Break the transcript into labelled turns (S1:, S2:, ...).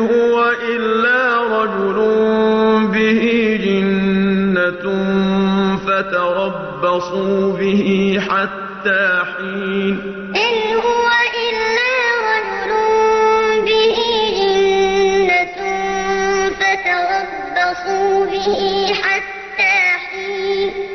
S1: هو إلا رجل به جنة فتربصوا به حتى حين. إن هو إلا رجل به جنة فتربصوا به حتى